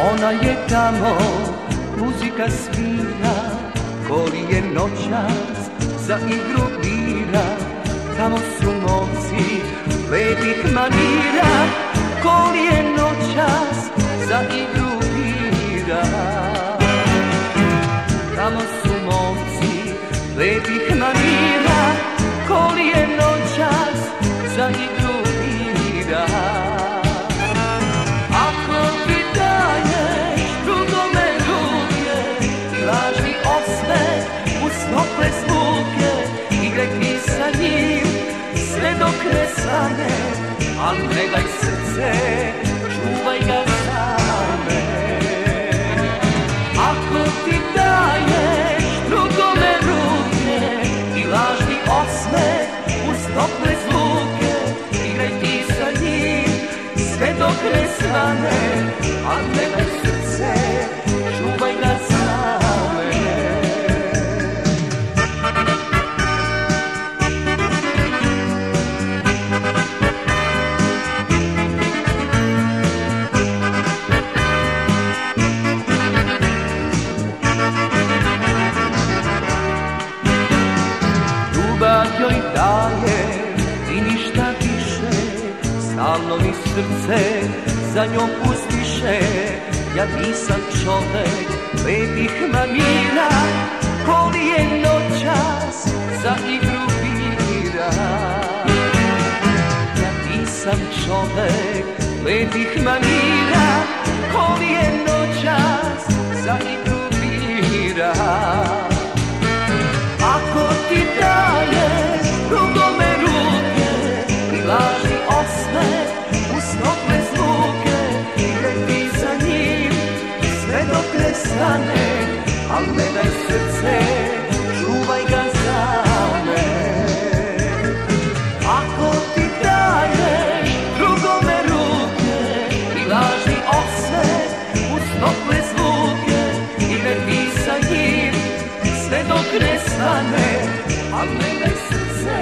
Ona je tamo, muzika svira, koli je noćas za igru bira. Tamo su momci lepih manira, koli je noćas za igru bira. Tamo su momci lepih manira, koli je noćas za igru bira. Tople zvuke, igraj sa njim sve dok ne stane, ali ne daj srce, čuvaj ga same. Ako ti daješ drugome ruke i lažni osmeh uz tople zvuke, igraj ti sa njim sve dok ne stane, a ne daj srce, daje i ništa više. Stalno mi srce za njom pustiše. Ja nisam čovek lepih manira Koli je noćas za igru bira Ja nisam čovek lepih manira Koli osmeh uz tople zvuke, igraj ti za njim sve dok ne stane, al ne daj srce, čuvaj za me. Ruke i lažni osmeh uz tople zvuke, igraj ti sa njim sve dok ne stane, al ne daj srce,